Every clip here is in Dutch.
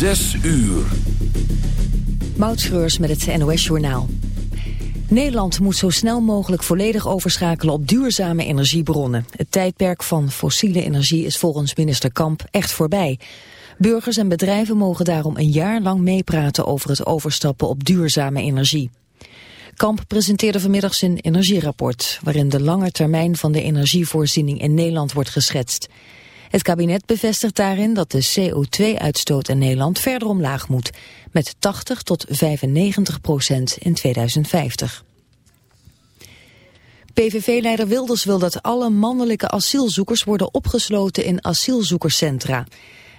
Zes uur. Moutschreurs met het NOS-journaal. Nederland moet zo snel mogelijk volledig overschakelen op duurzame energiebronnen. Het tijdperk van fossiele energie is volgens minister Kamp echt voorbij. Burgers en bedrijven mogen daarom een jaar lang meepraten over het overstappen op duurzame energie. Kamp presenteerde vanmiddag zijn energierapport... waarin de lange termijn van de energievoorziening in Nederland wordt geschetst. Het kabinet bevestigt daarin dat de CO2-uitstoot in Nederland verder omlaag moet... met 80 tot 95 procent in 2050. PVV-leider Wilders wil dat alle mannelijke asielzoekers worden opgesloten in asielzoekerscentra...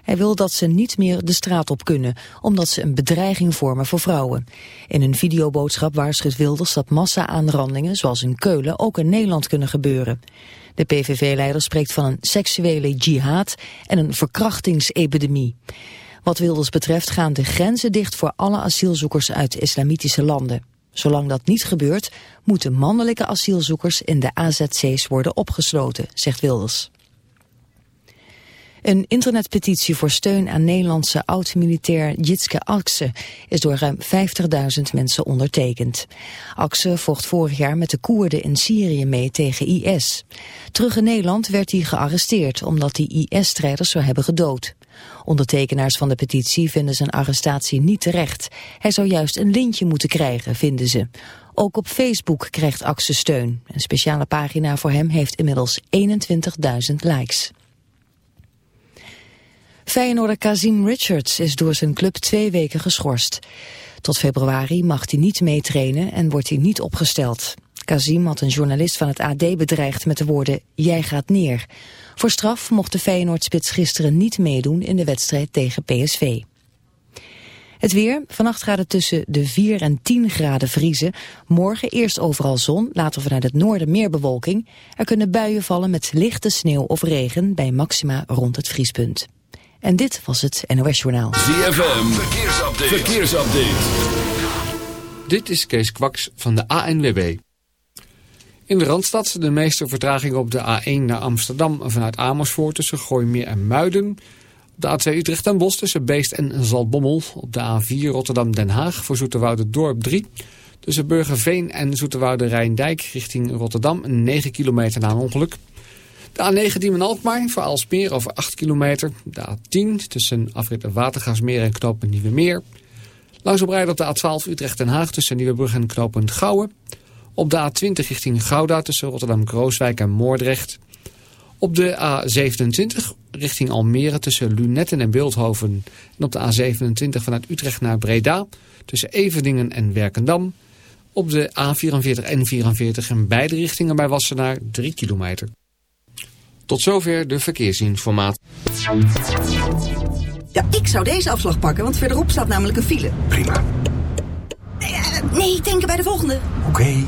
Hij wil dat ze niet meer de straat op kunnen, omdat ze een bedreiging vormen voor vrouwen. In een videoboodschap waarschuwt Wilders dat massa-aanrandingen, zoals in Keulen, ook in Nederland kunnen gebeuren. De PVV-leider spreekt van een seksuele jihad en een verkrachtingsepidemie. Wat Wilders betreft gaan de grenzen dicht voor alle asielzoekers uit islamitische landen. Zolang dat niet gebeurt, moeten mannelijke asielzoekers in de AZC's worden opgesloten, zegt Wilders. Een internetpetitie voor steun aan Nederlandse oud-militair Jitske Akse is door ruim 50.000 mensen ondertekend. Akse vocht vorig jaar met de Koerden in Syrië mee tegen IS. Terug in Nederland werd hij gearresteerd omdat hij IS-strijders zou hebben gedood. Ondertekenaars van de petitie vinden zijn arrestatie niet terecht. Hij zou juist een lintje moeten krijgen, vinden ze. Ook op Facebook krijgt Akse steun. Een speciale pagina voor hem heeft inmiddels 21.000 likes. Feyenoorder Kazim Richards is door zijn club twee weken geschorst. Tot februari mag hij niet meetrainen en wordt hij niet opgesteld. Kazim had een journalist van het AD bedreigd met de woorden jij gaat neer. Voor straf mocht de Feyenoordspits gisteren niet meedoen in de wedstrijd tegen PSV. Het weer, vannacht gaat het tussen de 4 en 10 graden vriezen. Morgen eerst overal zon, later vanuit het noorden meer bewolking. Er kunnen buien vallen met lichte sneeuw of regen bij maxima rond het vriespunt. En dit was het NOS Journaal. ZFM, verkeersupdate. verkeersupdate. Dit is Kees Kwaks van de ANWB. In de Randstad de meeste vertraging op de A1 naar Amsterdam vanuit Amersfoort tussen Gooimeer en Muiden. Op de A2 Utrecht en Bos tussen Beest en Zaltbommel. Op de A4 Rotterdam-Den Haag voor Zoeterwoude Dorp 3. Tussen Burgerveen en Zoeterwoude Rijndijk richting Rotterdam 9 kilometer na een ongeluk. De A9 Diemen Alkmaar voor Alsmeer over 8 kilometer. De A10 tussen afrit Watergasmeer en knooppunt Nieuwe Meer. Langs op op de A12 Utrecht Den Haag tussen Nieuwebrug en knooppunt Gouwen. Op de A20 richting Gouda tussen Rotterdam-Krooswijk en Moordrecht. Op de A27 richting Almere tussen Lunetten en Beeldhoven. En op de A27 vanuit Utrecht naar Breda tussen Everdingen en Werkendam. Op de A44 en 44 in beide richtingen bij Wassenaar 3 kilometer. Tot zover de verkeersinformatie. Ja, ik zou deze afslag pakken, want verderop staat namelijk een file. Prima. Nee, uh, nee denken bij de volgende. Oké.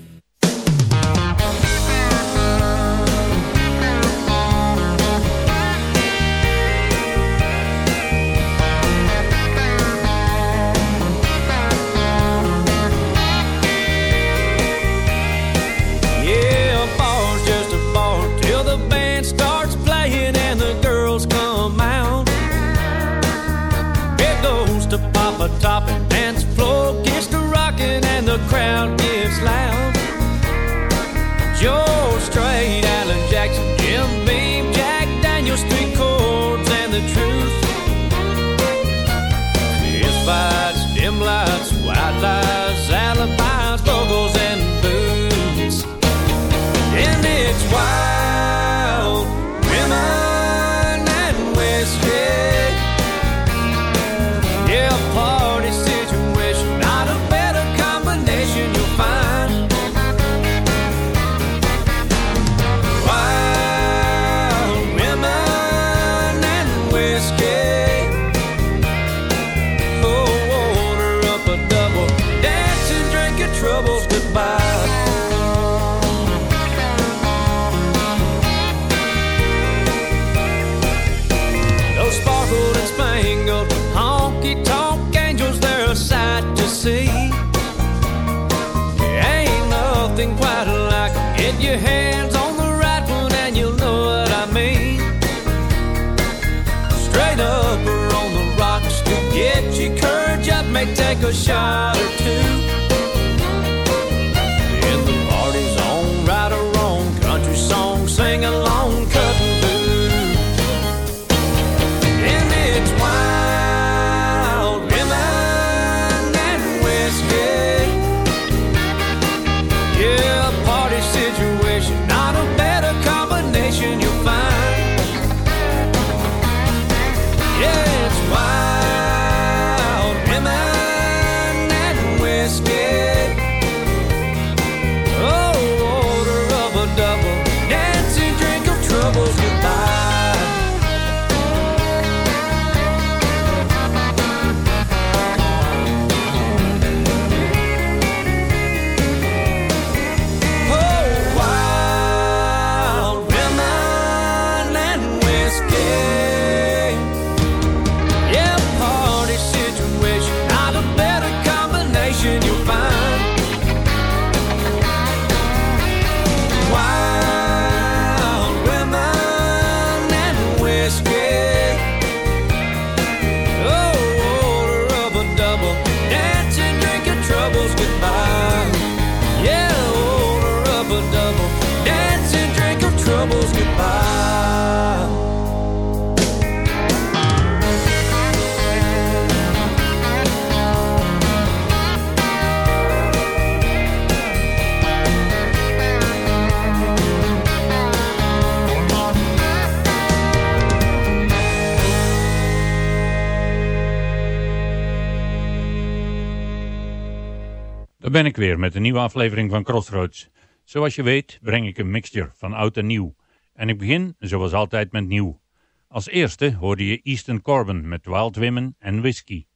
Ben ik weer met een nieuwe aflevering van Crossroads. Zoals je weet breng ik een mixture van oud en nieuw. En ik begin, zoals altijd, met nieuw. Als eerste hoorde je Easton Corbin met Wild Women en Whiskey.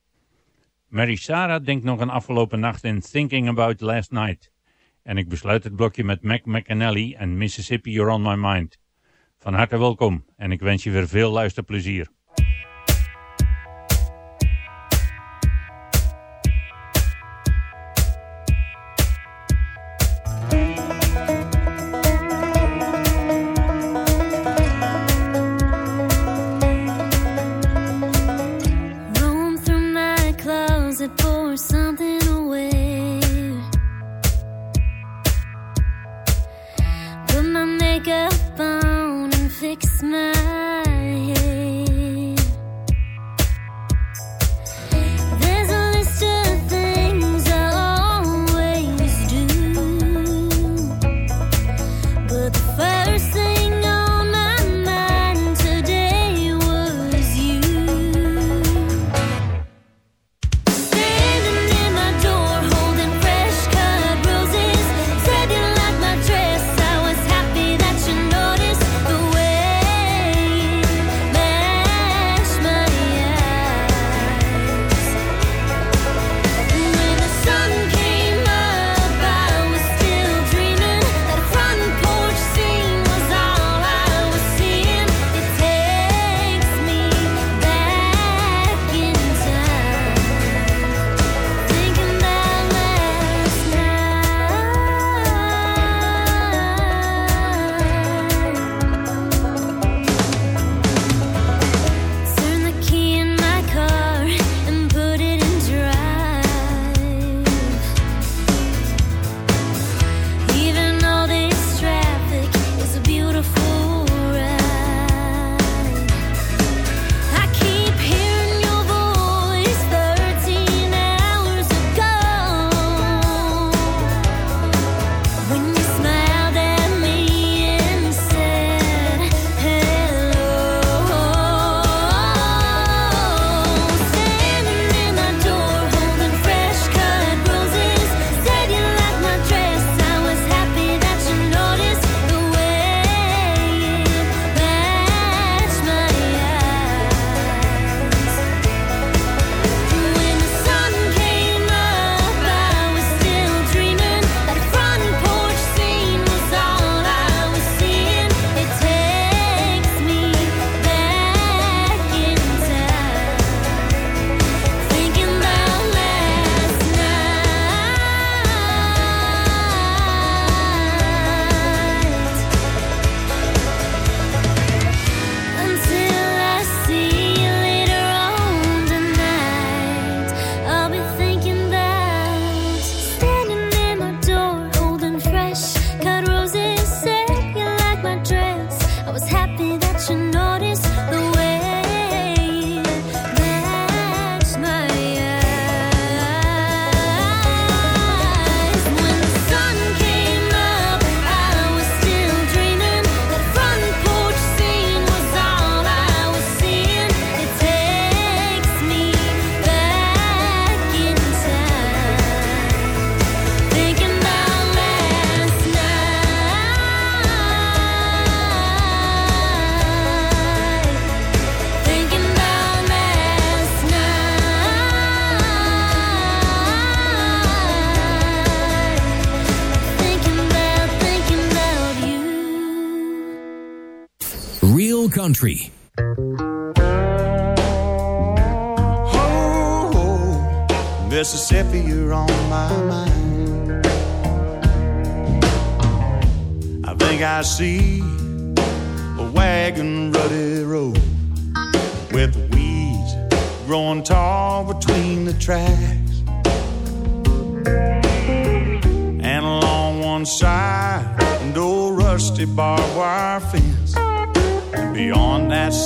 Mary Sarah denkt nog een afgelopen nacht in Thinking About Last Night. En ik besluit het blokje met Mac McAnally en Mississippi You're On My Mind. Van harte welkom en ik wens je weer veel luisterplezier.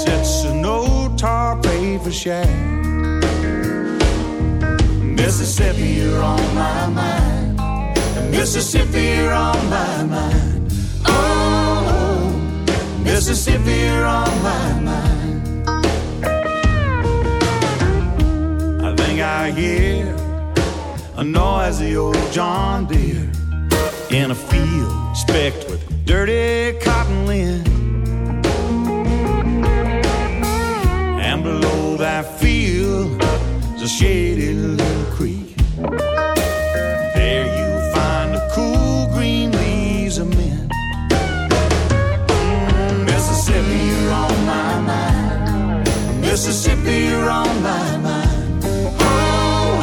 Sits an old tar paper shack. Mississippi, you're on my mind. Mississippi, you're on my mind. Oh, Mississippi, you're on my mind. I think I hear a noisy old John Deere in a field specked with dirty cotton lint. Below feel is a shady little creek. There you find the cool green leaves of mint. Mm, Mississippi, you're on my mind. Mississippi, you're on my mind. Oh,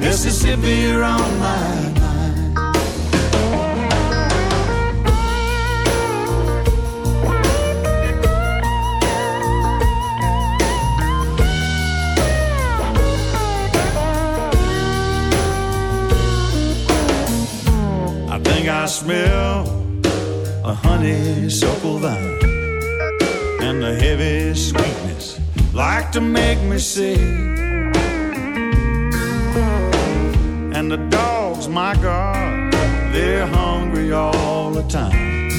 Mississippi, you're on my mind. I smell a honeysuckle vine and the heavy sweetness like to make me sick. And the dogs, my God, they're hungry all the time.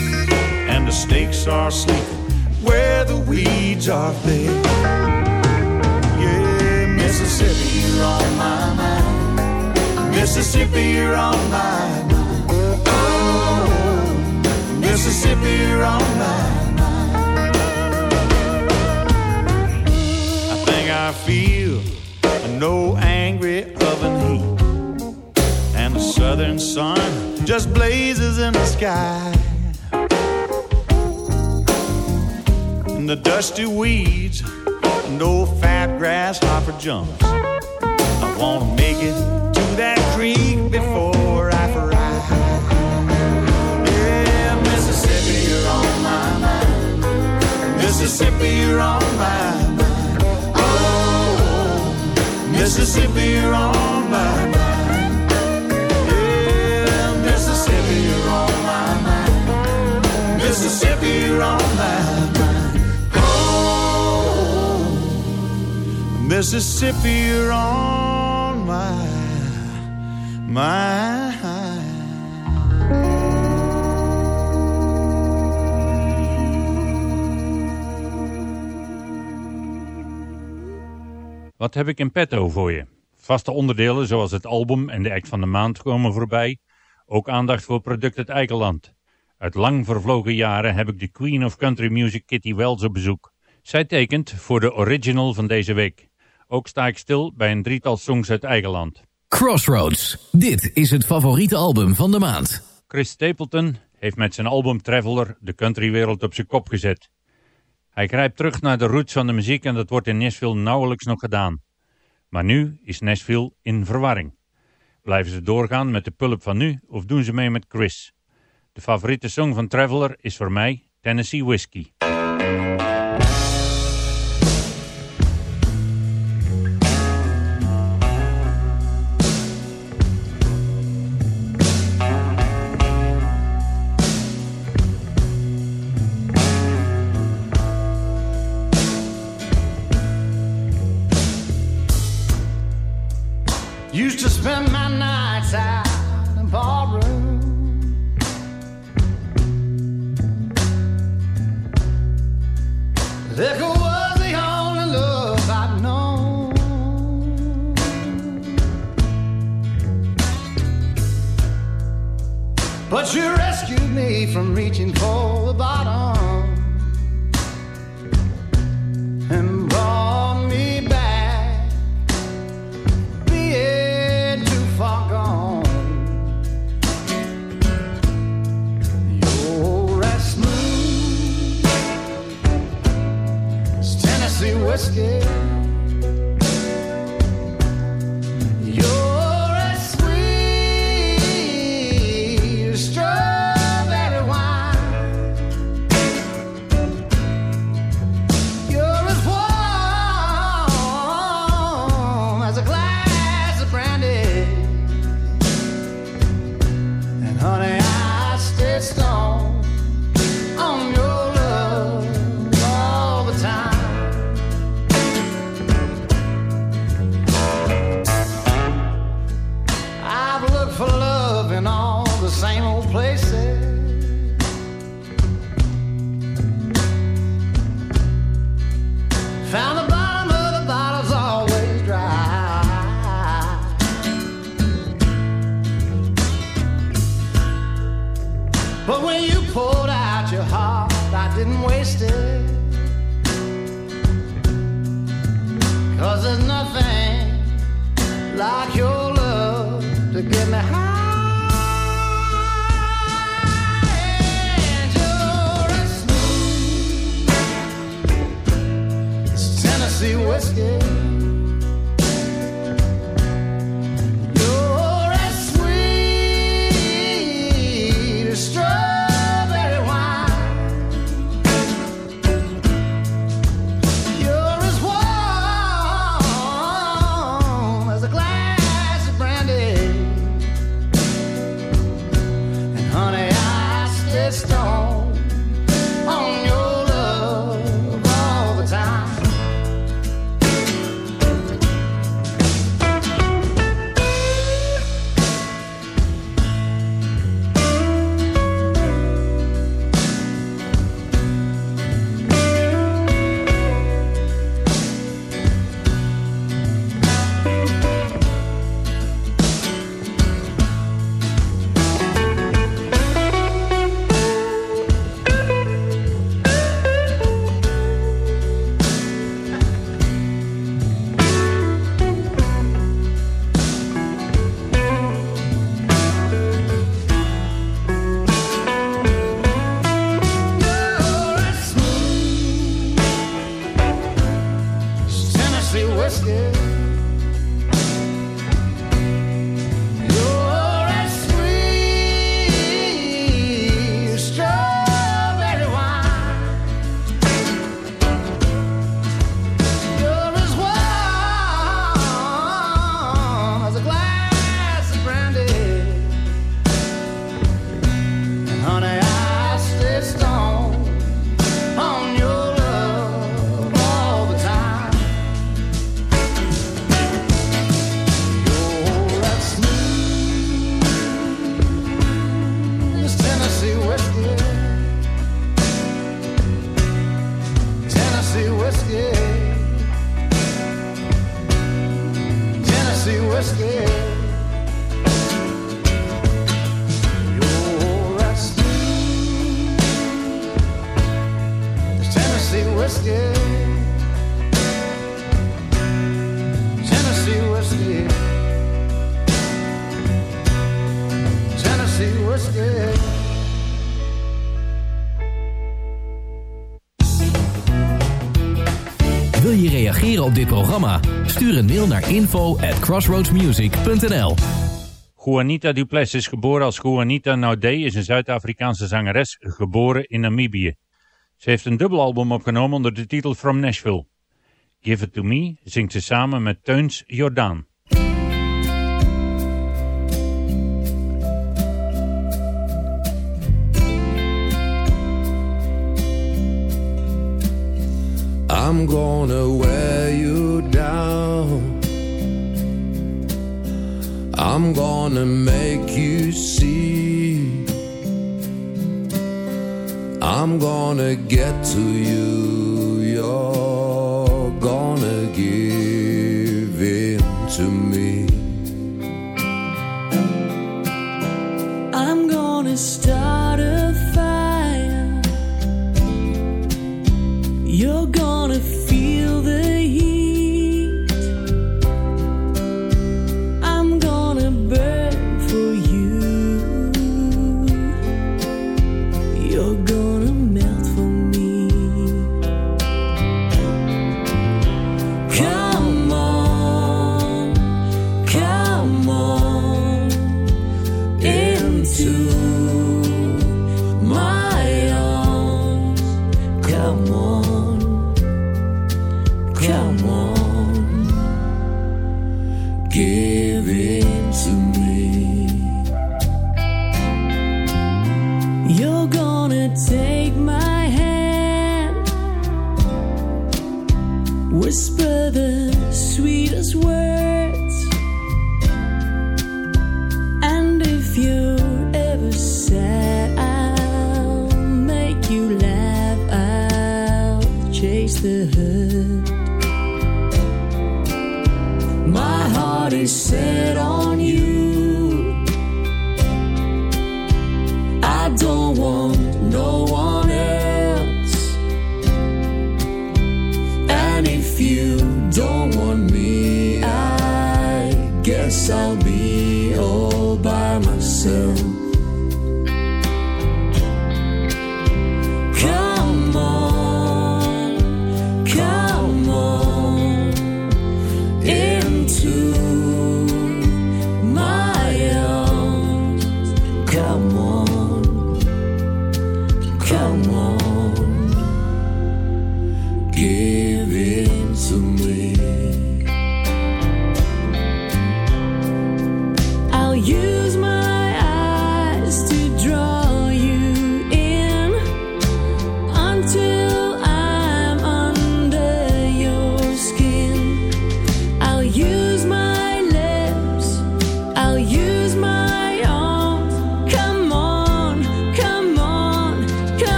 And the snakes are sleeping where the weeds are thick. Yeah, Mississippi, you're on my mind. Mississippi, you're on my mind. Mississippi, you're on my mind. I think I feel no angry oven heat, and the southern sun just blazes in the sky. And the dusty weeds no fat grasshopper jumps. I wanna make it to that creek Mississippi, you're on my mind. Oh, Mississippi, you're on my mind. Yeah, Mississippi, you're on my mind. Mississippi, you're on my mind. Oh, Mississippi, you're on my mind. Wat heb ik in petto voor je? Vaste onderdelen zoals het album en de act van de maand komen voorbij. Ook aandacht voor product uit Eikenland. Uit lang vervlogen jaren heb ik de Queen of Country Music Kitty Wells op bezoek. Zij tekent voor de original van deze week. Ook sta ik stil bij een drietal songs uit Eikenland. Crossroads. Dit is het favoriete album van de maand. Chris Stapleton heeft met zijn album Traveler de countrywereld op zijn kop gezet. Hij grijpt terug naar de roots van de muziek en dat wordt in Nashville nauwelijks nog gedaan. Maar nu is Nashville in verwarring. Blijven ze doorgaan met de pulp van nu of doen ze mee met Chris? De favoriete song van Traveler is voor mij Tennessee Whiskey. Used to spend my nights out in ballroom. Liquor was the only love I'd known. But you rescued me from reaching for the bottom asking. Stuur een mail naar info at crossroadsmusic.nl Juanita Duplessis is geboren als Juanita Naudé is een Zuid-Afrikaanse zangeres, geboren in Namibië. Ze heeft een dubbelalbum opgenomen onder de titel From Nashville. Give It To Me zingt ze samen met Teuns Jordaan. I'm gonna wear you down. I'm gonna make you see. I'm gonna get to you. You're gonna give in to me. I'm gonna start.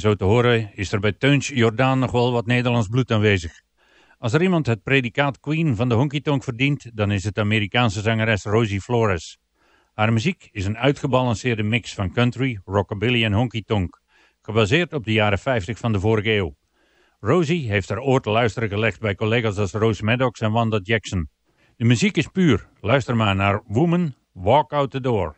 Zo te horen is er bij Teuns Jordaan nog wel wat Nederlands bloed aanwezig. Als er iemand het predicaat Queen van de honky tonk verdient, dan is het Amerikaanse zangeres Rosie Flores. Haar muziek is een uitgebalanceerde mix van country, rockabilly en honky tonk, gebaseerd op de jaren 50 van de vorige eeuw. Rosie heeft haar oor te luisteren gelegd bij collega's als Rose Maddox en Wanda Jackson. De muziek is puur. Luister maar naar Woman, Walk Out the Door.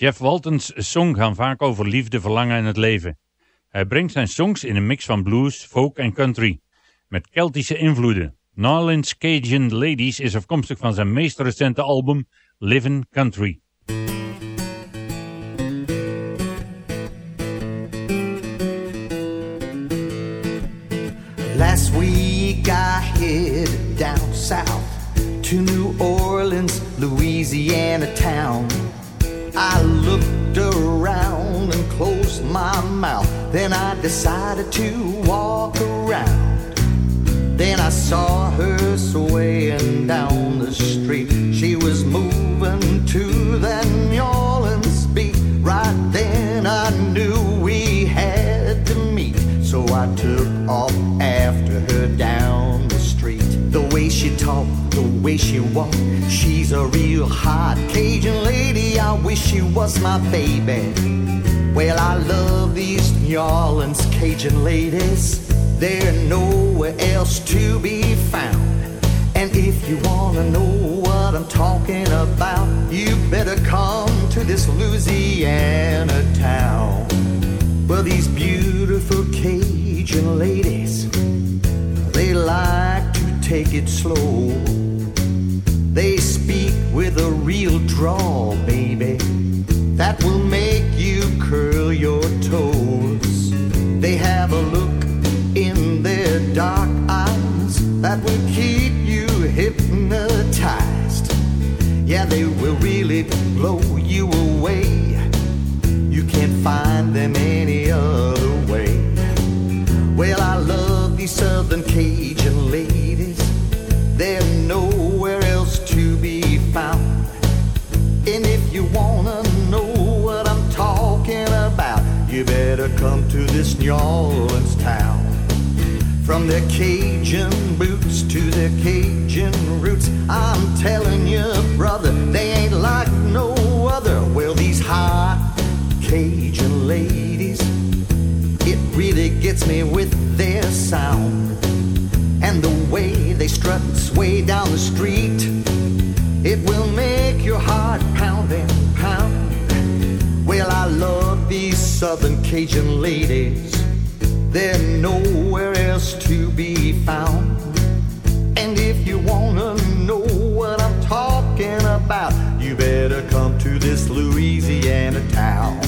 Jeff Walton's songs gaan vaak over liefde, verlangen en het leven. Hij brengt zijn songs in een mix van blues, folk en country, met Keltische invloeden. Narlin's Cajun Ladies is afkomstig van zijn meest recente album Livin' Country. Last week I headed down south to New Orleans, Louisiana town. I looked around and closed my mouth. Then I decided to walk around. Then I saw her swaying down the street. She was moving to that New Orleans beat. Right then I knew we had to meet. So I took off talked, the way she walked, she's a real hot Cajun lady. I wish she was my baby. Well, I love these New Orleans Cajun ladies. They're nowhere else to be found. And if you wanna know what I'm talking about, you better come to this Louisiana town. Well, these beautiful Cajun ladies, they like to take it slow. They speak with a real drawl, baby, that will make you curl your toes. They have a look in their dark eyes that will keep you hypnotized. Yeah, they will really blow you away. New Orleans town. From their Cajun boots to their Cajun roots, I'm telling you, brother, they ain't like no other. Well, these hot Cajun ladies, it really gets me with their sound. And the way they strut and sway down the street, it will make your heart pound and pound. Well, I love these Southern Cajun ladies. They're nowhere else to be found. And if you wanna know what I'm talking about, you better come to this Louisiana town.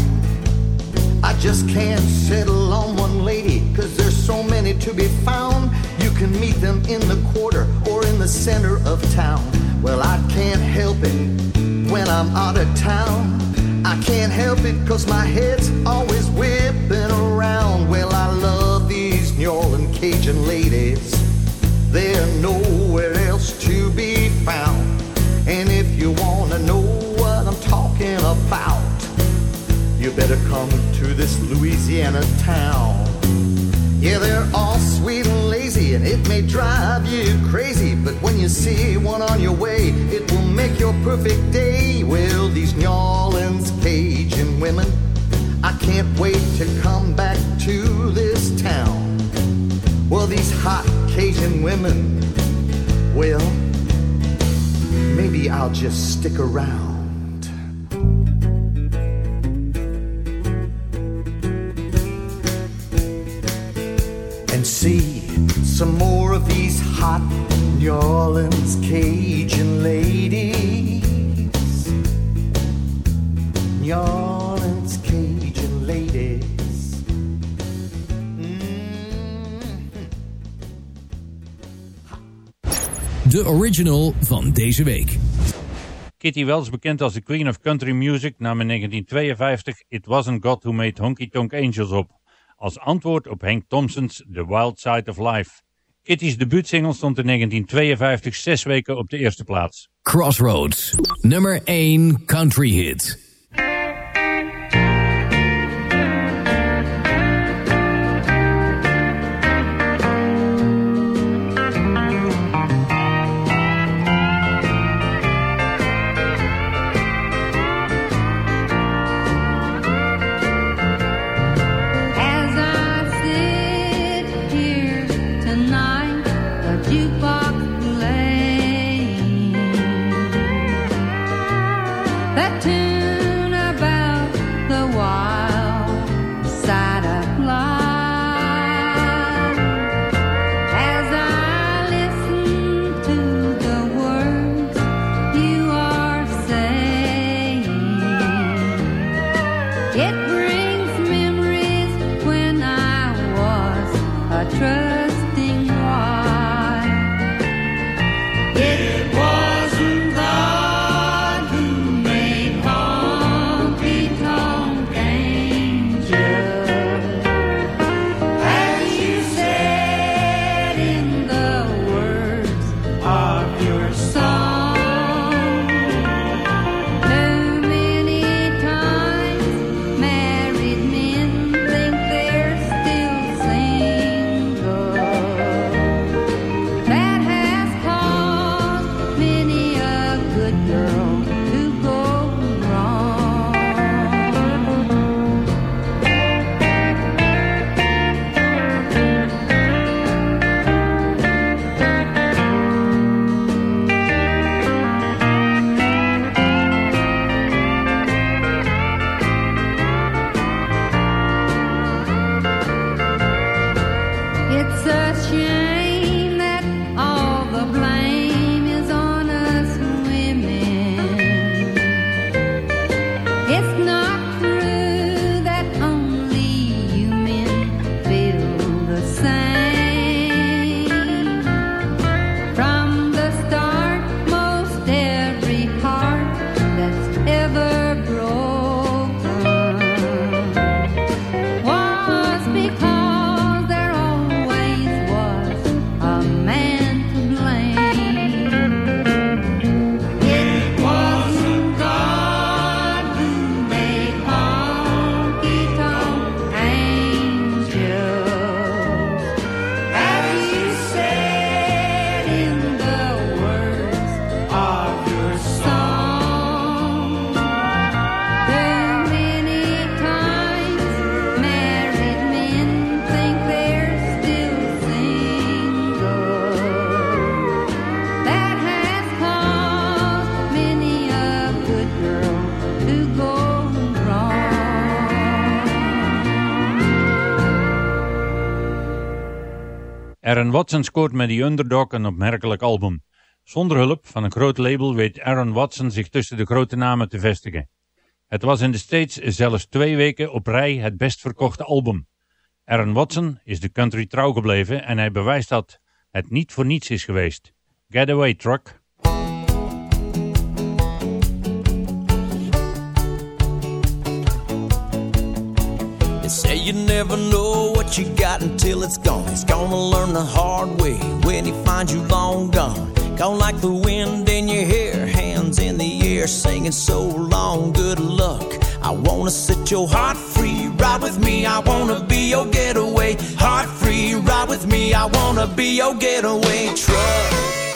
I just can't settle on one lady, cause there's so many to be found. You can meet them in the quarter or in the center of town. Well, I can't help it when I'm out of town. I can't help it cause my head's always whipping Ladies. They're nowhere else to be found. And if you wanna know what I'm talking about, you better come to this Louisiana town. Yeah, they're all sweet and lazy, and it may drive you crazy. But when you see one on your way, it will make your perfect day. Well, these New Orleans Cajun women, I can't wait to come back to this these hot Cajun women, well, maybe I'll just stick around. and see some more of these hot New Orleans Cajun ladies. New De original van deze week. Kitty Wells, bekend als de Queen of Country Music, nam in 1952 It Wasn't God Who Made Honky Tonk Angels op. Als antwoord op Hank Thompson's The Wild Side of Life. Kitty's debuutsingle stond in 1952 zes weken op de eerste plaats. Crossroads, nummer 1 country hit. Watson scoort met The Underdog een opmerkelijk album. Zonder hulp van een groot label weet Aaron Watson zich tussen de grote namen te vestigen. Het was in de States zelfs twee weken op rij het best verkochte album. Aaron Watson is de country trouw gebleven en hij bewijst dat het niet voor niets is geweest. Getaway Truck you never know what you got until it's gone. He's gonna learn the hard way when he finds you long gone. Gone like the wind in your hair, hands in the air, singing so long. Good luck. I wanna set your heart free. Ride with me, I wanna be your getaway. Heart free, ride with me, I wanna be your getaway truck.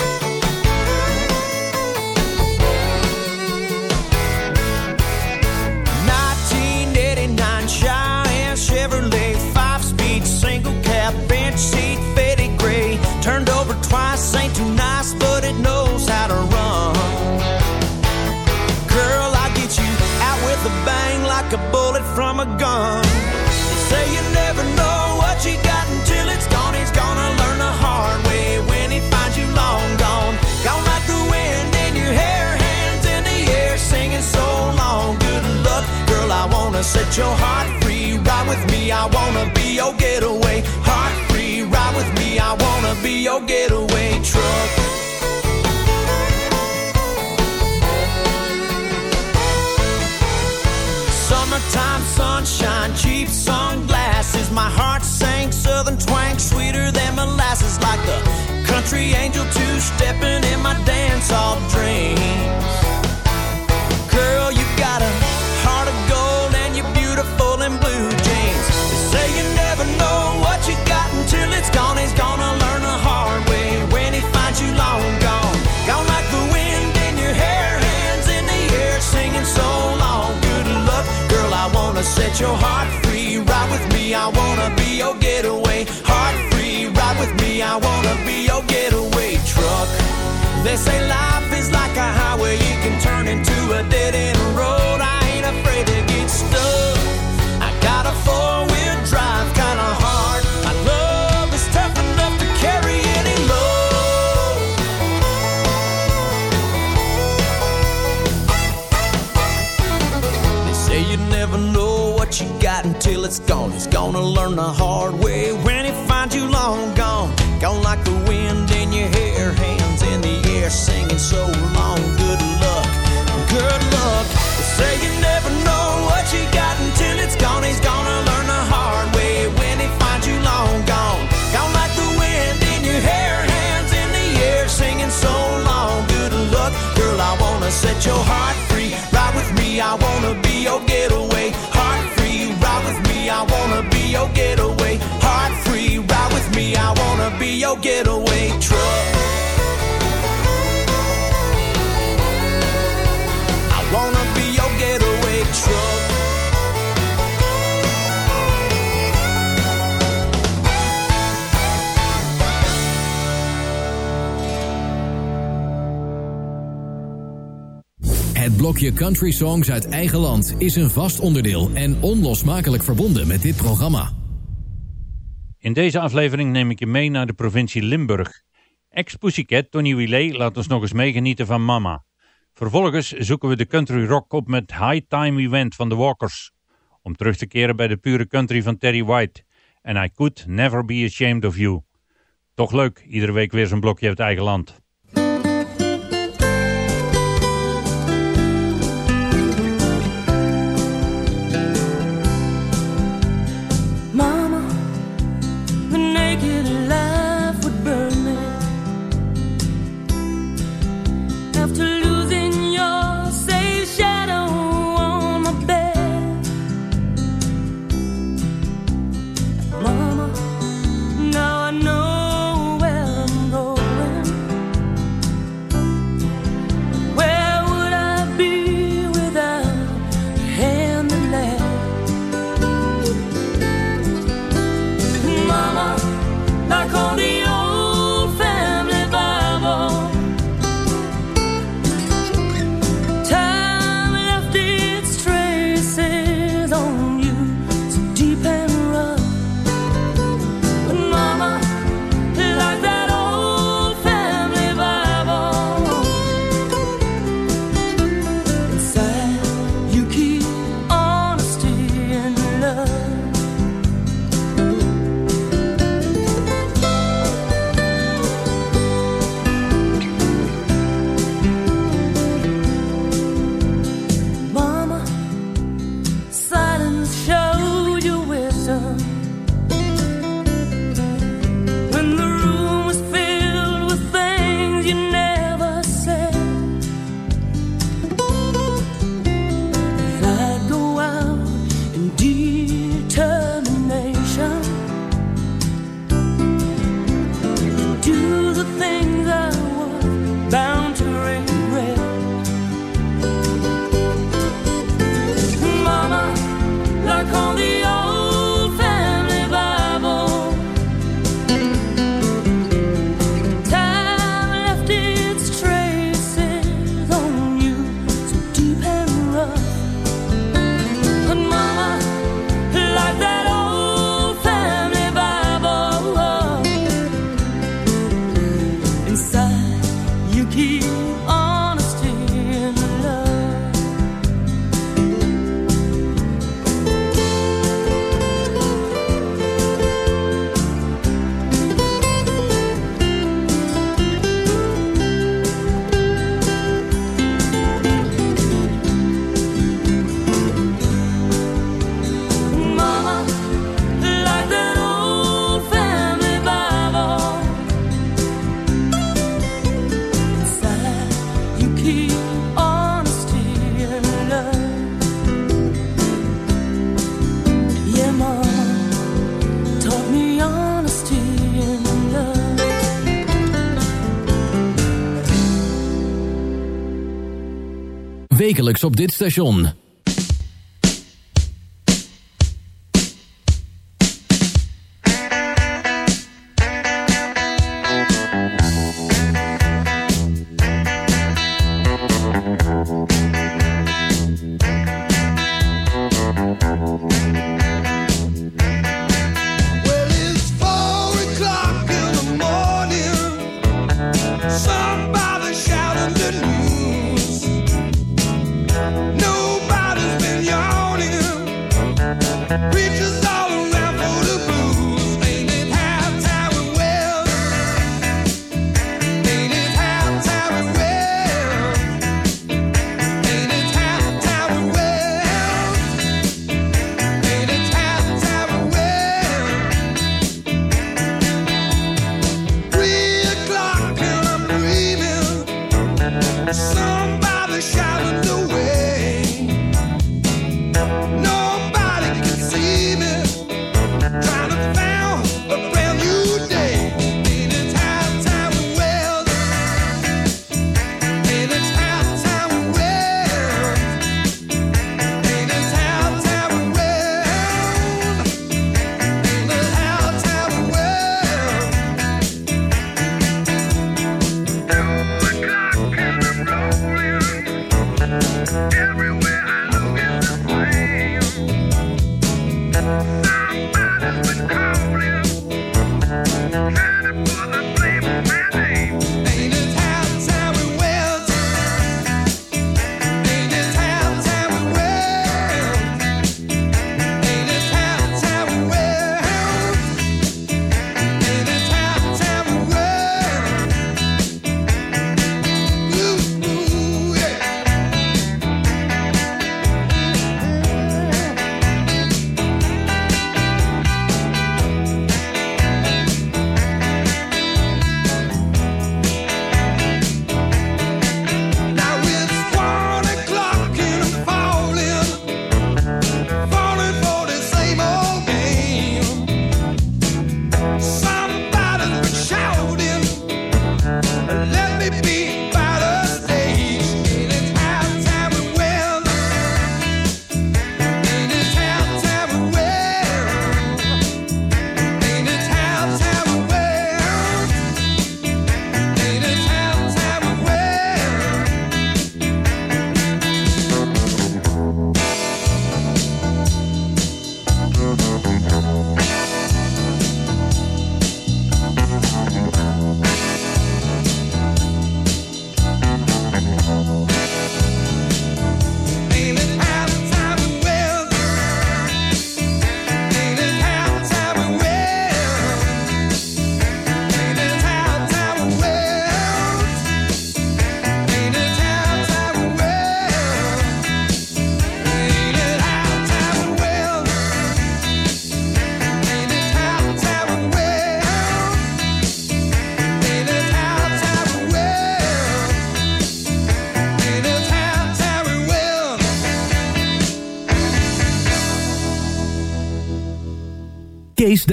Your heart free. Ride with me, I wanna be your getaway. Heart free, ride with me, I wanna be your getaway truck. Summertime sunshine, cheap sunglasses. My heart sang southern twang, sweeter than molasses. Like the country angel two stepping in my dance hall dreams. Girl, you got set your heart free. Ride with me, I wanna be your getaway. Heart free, ride with me, I wanna be your getaway truck. They say life is like a highway, you can turn into a dead end gonna learn the hard way when he finds you long gone. Gone like the wind in your hair, hands in the air, singing so long. Good luck, good luck. They say you never know what you got until it's gone. He's gonna learn the hard way when he finds you long gone. Gone like the wind in your hair, hands in the air, singing so long. Good luck, girl. I wanna set your heart your getaway truck. I wanna be your getaway truck. Het blokje Country Songs uit eigen land is een vast onderdeel en onlosmakelijk verbonden met dit programma. In deze aflevering neem ik je mee naar de provincie Limburg. Ex-Pussycat Tony Willet laat ons nog eens meegenieten van Mama. Vervolgens zoeken we de country rock op met High Time Event van The Walkers. Om terug te keren bij de pure country van Terry White. En I Could Never Be Ashamed of You. Toch leuk, iedere week weer zo'n blokje uit eigen land. Op dit station.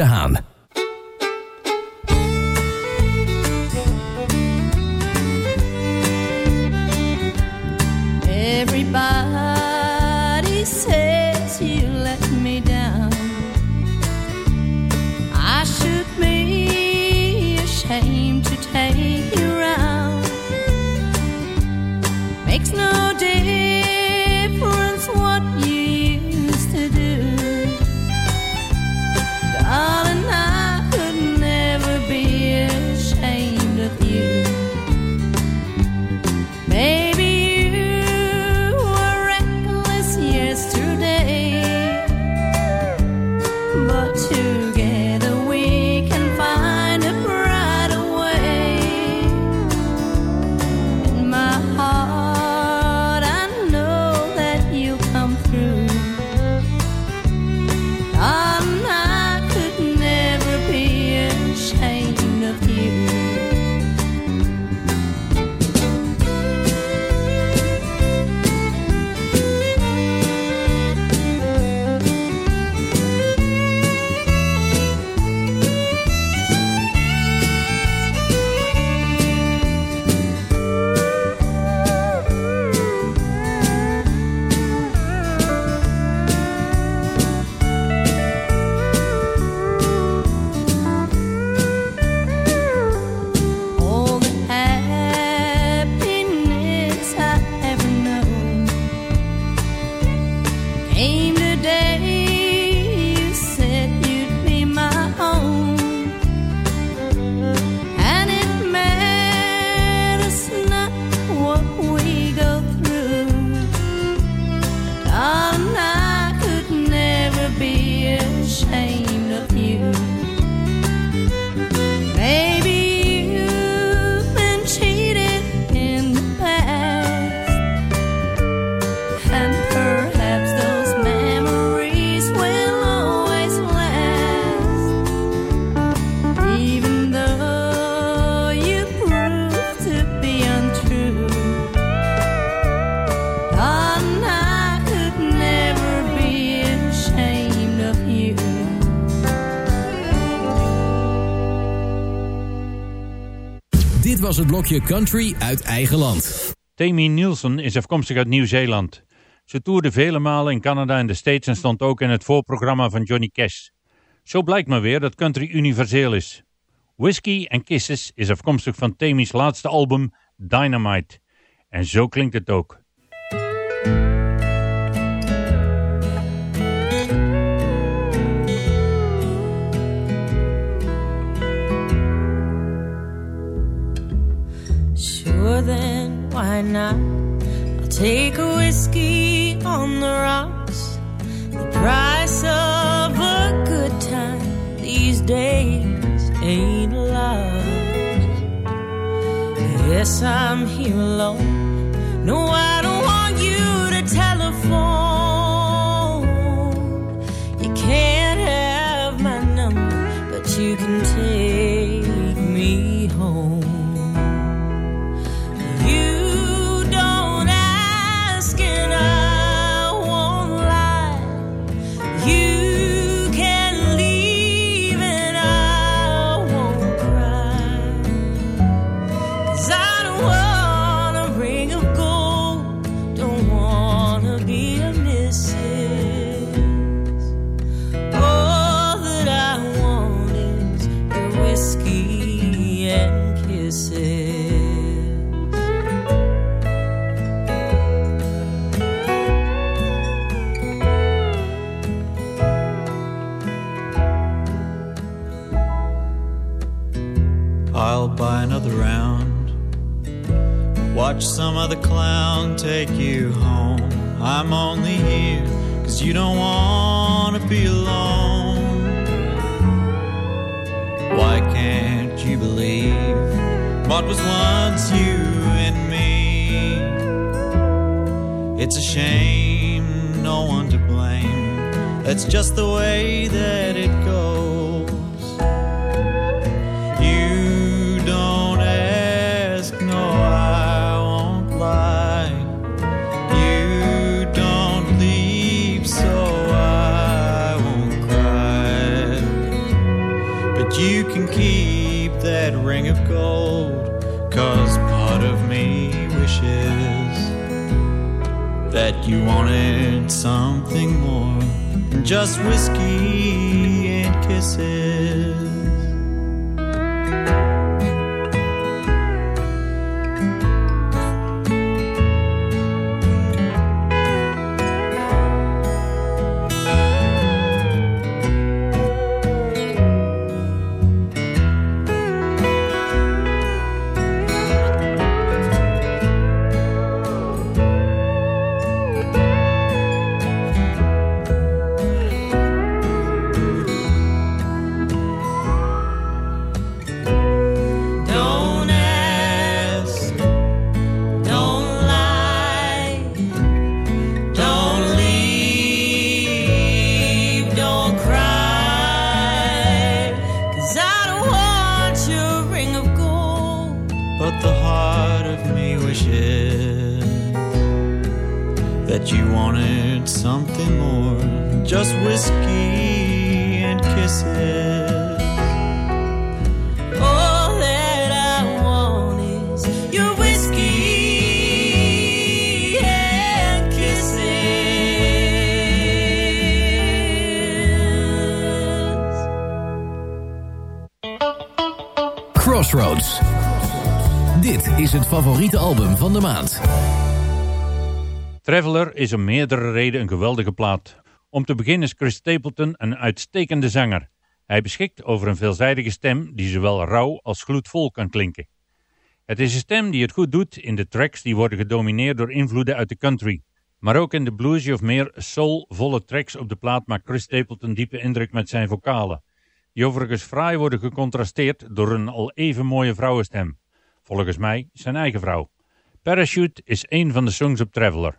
De Haan. Het blokje country uit eigen land. Tammy Nielsen is afkomstig uit Nieuw-Zeeland. Ze toerde vele malen in Canada en de States en stond ook in het voorprogramma van Johnny Cash. Zo blijkt maar weer dat country universeel is. Whiskey and Kisses is afkomstig van Tammy's laatste album Dynamite. En zo klinkt het ook. Then, why not? I'll take a whiskey on the rocks. The price of a good time these days ain't a lot. Yes, I'm here alone. No, I don't want you to telephone. You can't have my number, but you can take de maand. Traveler is om meerdere redenen een geweldige plaat. Om te beginnen is Chris Stapleton een uitstekende zanger. Hij beschikt over een veelzijdige stem die zowel rauw als gloedvol kan klinken. Het is een stem die het goed doet in de tracks die worden gedomineerd door invloeden uit de country. Maar ook in de bluesy of meer soulvolle tracks op de plaat maakt Chris Stapleton diepe indruk met zijn vocalen. Die overigens fraai worden gecontrasteerd door een al even mooie vrouwenstem. Volgens mij zijn eigen vrouw. Parachute is een van de songs op Traveler.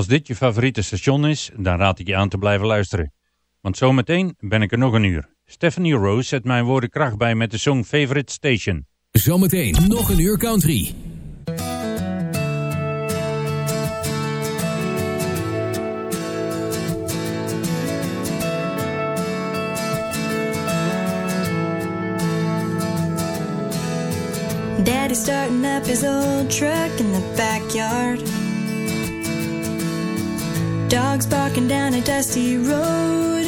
Als dit je favoriete station is, dan raad ik je aan te blijven luisteren. Want zometeen ben ik er nog een uur. Stephanie Rose zet mijn woorden kracht bij met de song Favorite Station. Zometeen nog een uur country. Daddy's starting up his old truck in the backyard. Dogs barking down a dusty road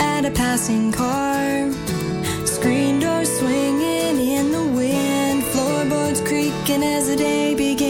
at a passing car. Screen doors swinging in the wind, floorboards creaking as the day begins.